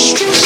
Now